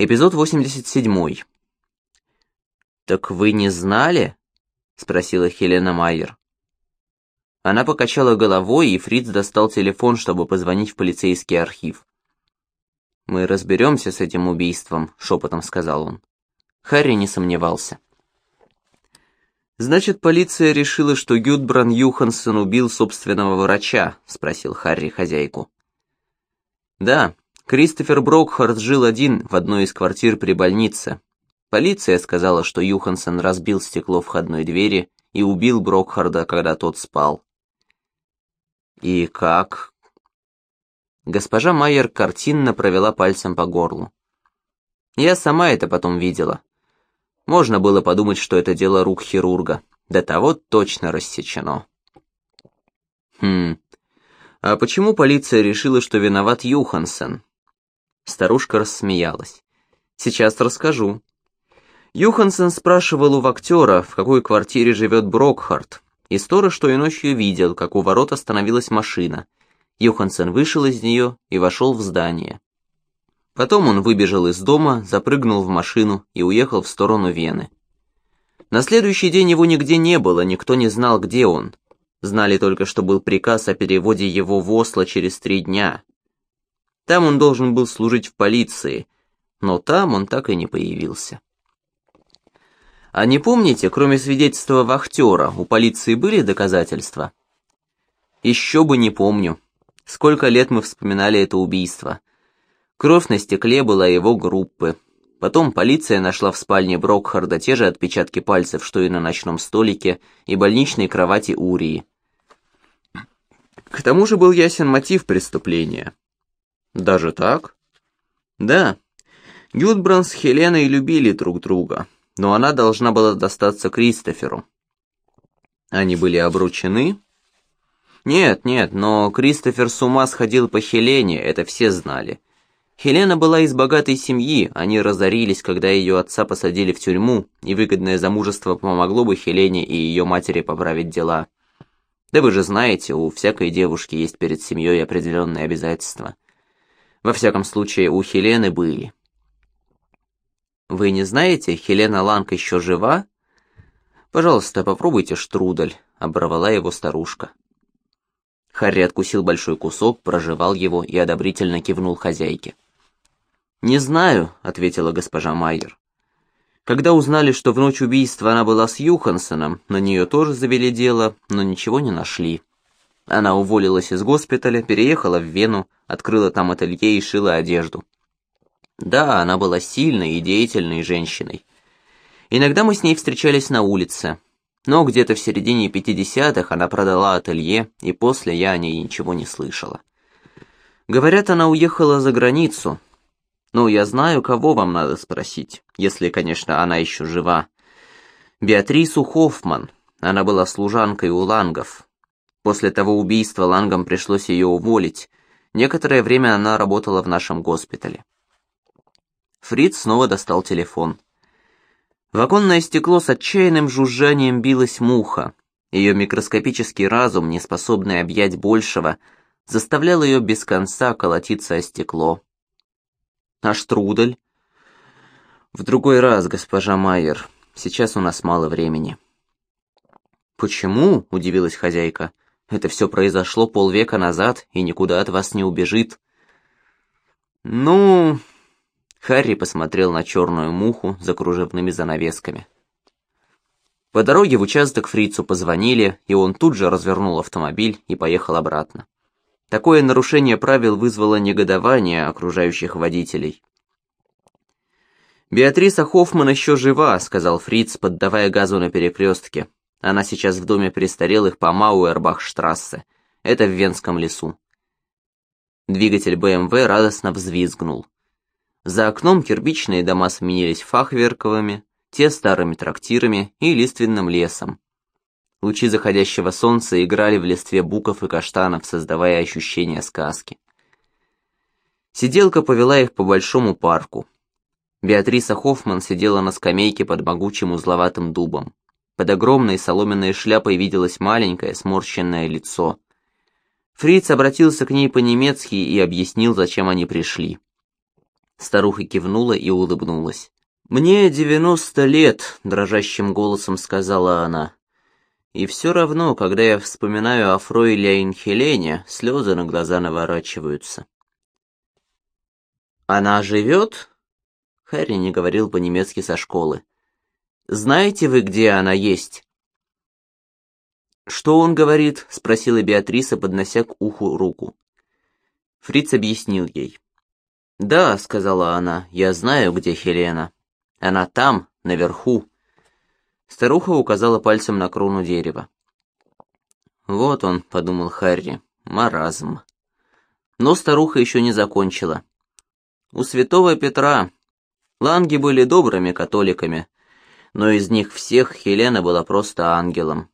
Эпизод 87. «Так вы не знали?» — спросила Хелена Майер. Она покачала головой, и Фриц достал телефон, чтобы позвонить в полицейский архив. «Мы разберемся с этим убийством», — шепотом сказал он. Харри не сомневался. «Значит, полиция решила, что Гюдбран Юхансон убил собственного врача?» — спросил Харри хозяйку. «Да, Кристофер Брокхард жил один в одной из квартир при больнице. Полиция сказала, что Юхансон разбил стекло входной двери и убил Брокхарда, когда тот спал. «И как?» Госпожа Майер картинно провела пальцем по горлу. «Я сама это потом видела. Можно было подумать, что это дело рук хирурга. До того точно рассечено». «Хм, а почему полиция решила, что виноват Юхансен?» Старушка рассмеялась. «Сейчас расскажу». Юхансен спрашивал у актера, в какой квартире живет Брокхарт, и сторож что и ночью видел, как у ворот остановилась машина. Юхансен вышел из нее и вошел в здание. Потом он выбежал из дома, запрыгнул в машину и уехал в сторону Вены. На следующий день его нигде не было, никто не знал, где он. Знали только, что был приказ о переводе его в Осло через три дня. Там он должен был служить в полиции, но там он так и не появился. А не помните, кроме свидетельства вахтера, у полиции были доказательства? Еще бы не помню. Сколько лет мы вспоминали это убийство. Кровь на стекле была его группы. Потом полиция нашла в спальне Брокхарда те же отпечатки пальцев, что и на ночном столике и больничной кровати Урии. К тому же был ясен мотив преступления. Даже так? Да. Гюдбран с Хеленой любили друг друга, но она должна была достаться Кристоферу. Они были обручены? Нет, нет, но Кристофер с ума сходил по Хелене, это все знали. Хелена была из богатой семьи, они разорились, когда ее отца посадили в тюрьму, и выгодное замужество помогло бы Хелене и ее матери поправить дела. Да вы же знаете, у всякой девушки есть перед семьей определенные обязательства. Во всяком случае, у Хелены были. Вы не знаете, Хелена Ланг еще жива? Пожалуйста, попробуйте штрудель, оборвала его старушка. Харри откусил большой кусок, прожевал его и одобрительно кивнул хозяйке. «Не знаю», — ответила госпожа Майер. Когда узнали, что в ночь убийства она была с Юхансоном, на нее тоже завели дело, но ничего не нашли. Она уволилась из госпиталя, переехала в Вену, открыла там ателье и шила одежду. Да, она была сильной и деятельной женщиной. Иногда мы с ней встречались на улице, но где-то в середине 50-х она продала ателье, и после я о ней ничего не слышала. Говорят, она уехала за границу. Ну, я знаю, кого вам надо спросить, если, конечно, она еще жива. Беатрису Хоффман. Она была служанкой у Лангов, После того убийства Лангам пришлось ее уволить. Некоторое время она работала в нашем госпитале. Фриц снова достал телефон. В оконное стекло с отчаянным жужжанием билась муха. Ее микроскопический разум, не способный объять большего, заставлял ее без конца колотиться о стекло. А штрудель? В другой раз, госпожа Майер. Сейчас у нас мало времени. Почему? удивилась хозяйка. Это все произошло полвека назад и никуда от вас не убежит. Ну... Харри посмотрел на черную муху за кружевными занавесками. По дороге в участок фрицу позвонили, и он тут же развернул автомобиль и поехал обратно. Такое нарушение правил вызвало негодование окружающих водителей. «Беатриса Хоффман еще жива», — сказал Фриц, поддавая газу на перекрестке. Она сейчас в доме престарелых по Мауэрбахштрассе. Это в Венском лесу. Двигатель БМВ радостно взвизгнул. За окном кирпичные дома сменились фахверковыми, те старыми трактирами и лиственным лесом. Лучи заходящего солнца играли в листве буков и каштанов, создавая ощущение сказки. Сиделка повела их по большому парку. Беатриса Хоффман сидела на скамейке под могучим узловатым дубом. Под огромной соломенной шляпой виделось маленькое сморщенное лицо. Фриц обратился к ней по-немецки и объяснил, зачем они пришли. Старуха кивнула и улыбнулась. «Мне девяносто лет», — дрожащим голосом сказала она. «И все равно, когда я вспоминаю о Фройле Инхелене, слезы на глаза наворачиваются». «Она живет?» Харри не говорил по-немецки со школы. «Знаете вы, где она есть?» «Что он говорит?» — спросила Беатриса, поднося к уху руку. Фриц объяснил ей. «Да», — сказала она, — «я знаю, где Хелена». Она там, наверху. Старуха указала пальцем на крону дерева. Вот он, подумал Харри, маразм. Но старуха еще не закончила. У святого Петра ланги были добрыми католиками, но из них всех Хелена была просто ангелом.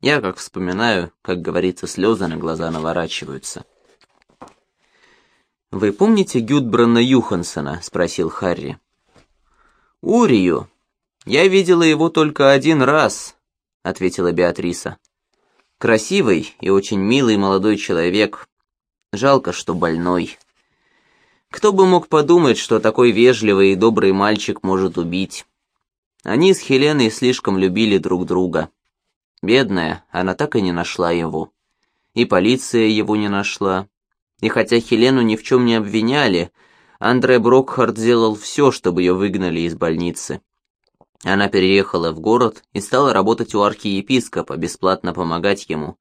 Я, как вспоминаю, как говорится, слезы на глаза наворачиваются. «Вы помните Гюдбрана Юхансона?» — спросил Харри. «Урию. Я видела его только один раз», — ответила Беатриса. «Красивый и очень милый молодой человек. Жалко, что больной. Кто бы мог подумать, что такой вежливый и добрый мальчик может убить? Они с Хеленой слишком любили друг друга. Бедная, она так и не нашла его. И полиция его не нашла. И хотя Хелену ни в чем не обвиняли, — Андре Брокхард сделал все, чтобы ее выгнали из больницы. Она переехала в город и стала работать у архиепископа, бесплатно помогать ему.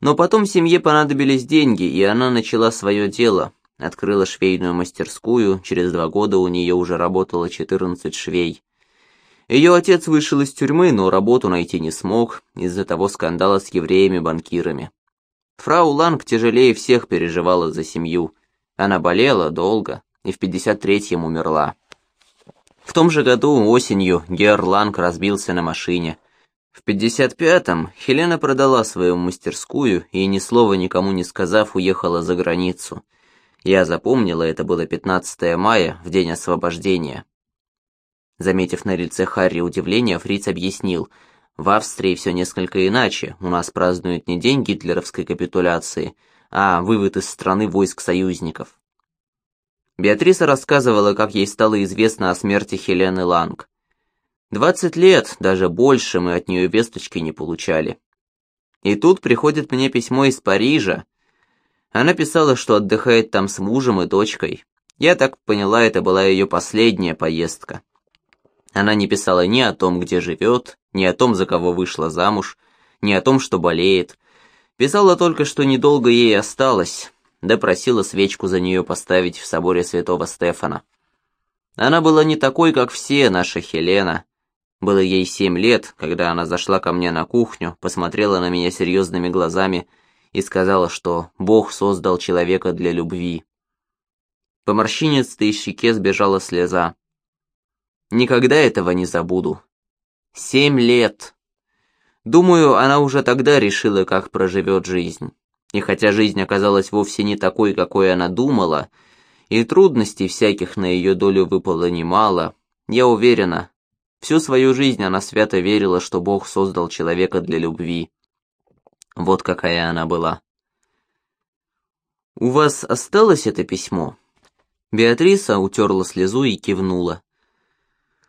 Но потом семье понадобились деньги, и она начала свое дело. Открыла швейную мастерскую, через два года у нее уже работало 14 швей. Ее отец вышел из тюрьмы, но работу найти не смог из-за того скандала с евреями-банкирами. Фрау Ланг тяжелее всех переживала за семью – она болела долго и в 53-м умерла. В том же году осенью Герр Ланг разбился на машине. В 55-м Хелена продала свою мастерскую и, ни слова никому не сказав, уехала за границу. Я запомнила, это было 15 мая, в день освобождения. Заметив на лице Харри удивление, Фриц объяснил, в Австрии все несколько иначе, у нас празднуют не день гитлеровской капитуляции, а вывод из страны войск союзников. Беатриса рассказывала, как ей стало известно о смерти Хелены Ланг. Двадцать лет, даже больше, мы от нее весточки не получали. И тут приходит мне письмо из Парижа. Она писала, что отдыхает там с мужем и дочкой. Я так поняла, это была ее последняя поездка. Она не писала ни о том, где живет, ни о том, за кого вышла замуж, ни о том, что болеет, Писала только, что недолго ей осталось, да просила свечку за нее поставить в соборе святого Стефана. Она была не такой, как все, наша Хелена. Было ей семь лет, когда она зашла ко мне на кухню, посмотрела на меня серьезными глазами и сказала, что Бог создал человека для любви. По морщинистой щеке сбежала слеза. Никогда этого не забуду. Семь лет. Думаю, она уже тогда решила, как проживет жизнь. И хотя жизнь оказалась вовсе не такой, какой она думала, и трудностей всяких на ее долю выпало немало, я уверена, всю свою жизнь она свято верила, что Бог создал человека для любви. Вот какая она была. «У вас осталось это письмо?» Беатриса утерла слезу и кивнула.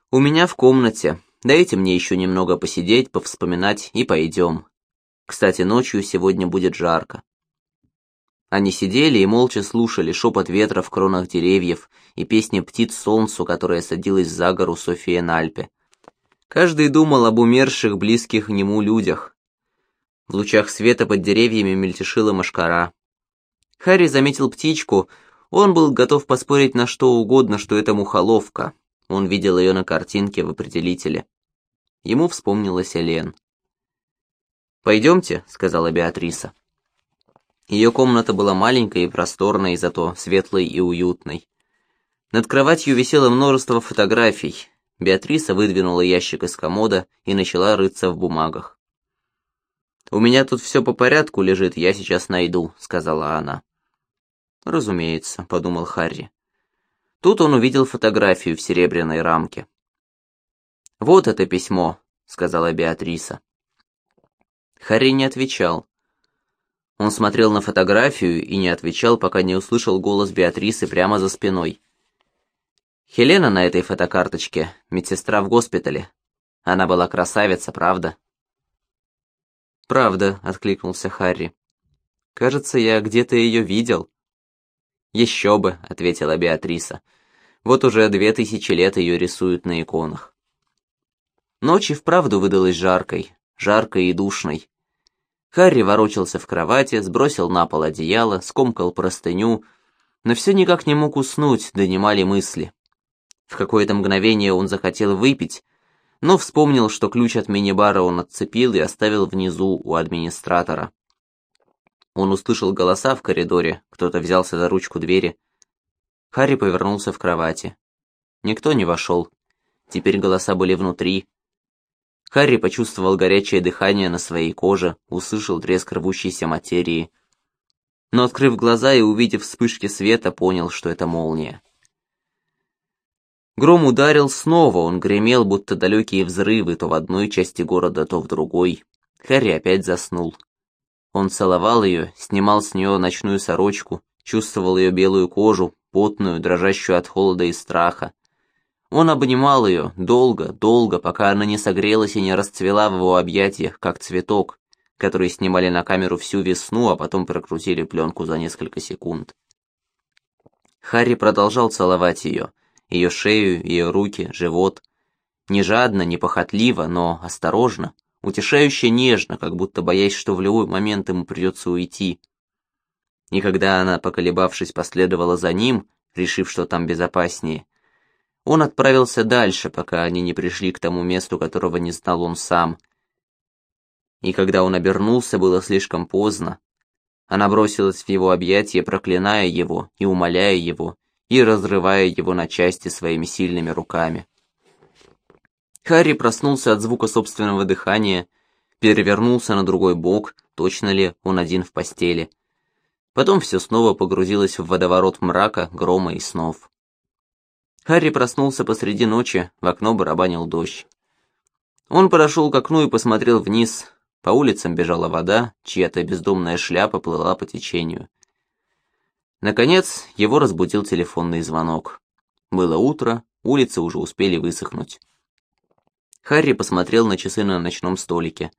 «У меня в комнате. Дайте мне еще немного посидеть, повспоминать и пойдем. Кстати, ночью сегодня будет жарко. Они сидели и молча слушали шепот ветра в кронах деревьев и песни птиц солнцу, которая садилась за гору София на Альпе. Каждый думал об умерших, близких нему людях. В лучах света под деревьями мельтешила машкара. Харри заметил птичку, он был готов поспорить на что угодно, что это мухоловка, он видел ее на картинке в определителе. Ему вспомнилась Элен. «Пойдемте», — сказала Беатриса. Ее комната была маленькой и просторной, зато светлой и уютной. Над кроватью висело множество фотографий. Беатриса выдвинула ящик из комода и начала рыться в бумагах. «У меня тут все по порядку лежит, я сейчас найду», — сказала она. «Разумеется», — подумал Харри. Тут он увидел фотографию в серебряной рамке. «Вот это письмо», — сказала Беатриса. Харри не отвечал. Он смотрел на фотографию и не отвечал, пока не услышал голос Беатрисы прямо за спиной. Хелена на этой фотокарточке, медсестра в госпитале. Она была красавица, правда? «Правда», — откликнулся Харри. «Кажется, я где-то ее видел». «Еще бы», — ответила Беатриса. «Вот уже две тысячи лет ее рисуют на иконах». Ночь и вправду выдалась жаркой, жаркой и душной. Харри ворочался в кровати, сбросил на пол одеяло, скомкал простыню, но все никак не мог уснуть, донимали мысли. В какое-то мгновение он захотел выпить, но вспомнил, что ключ от мини-бара он отцепил и оставил внизу у администратора. Он услышал голоса в коридоре, кто-то взялся за ручку двери. Харри повернулся в кровати. Никто не вошел. Теперь голоса были внутри. Харри почувствовал горячее дыхание на своей коже, услышал треск рвущейся материи. Но, открыв глаза и увидев вспышки света, понял, что это молния. Гром ударил снова, он гремел, будто далекие взрывы, то в одной части города, то в другой. Харри опять заснул. Он целовал ее, снимал с нее ночную сорочку, чувствовал ее белую кожу, потную, дрожащую от холода и страха. Он обнимал ее долго, долго, пока она не согрелась и не расцвела в его объятиях, как цветок, который снимали на камеру всю весну, а потом прокрутили пленку за несколько секунд. Харри продолжал целовать ее, ее шею, ее руки, живот. Не жадно, не похотливо, но осторожно, утешающе нежно, как будто боясь, что в любой момент ему придется уйти. И когда она, поколебавшись, последовала за ним, решив, что там безопаснее, он отправился дальше, пока они не пришли к тому месту, которого не знал он сам. И когда он обернулся, было слишком поздно. Она бросилась в его объятия, проклиная его и умоляя его, и разрывая его на части своими сильными руками. Харри проснулся от звука собственного дыхания, перевернулся на другой бок, точно ли он один в постели. Потом все снова погрузилось в водоворот мрака, грома и снов. Харри проснулся посреди ночи, в окно барабанил дождь. Он подошел к окну и посмотрел вниз. По улицам бежала вода, чья-то бездомная шляпа плыла по течению. Наконец, его разбудил телефонный звонок. Было утро, улицы уже успели высохнуть. Харри посмотрел на часы на ночном столике.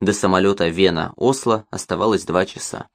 До самолета Вена-Осло оставалось два часа.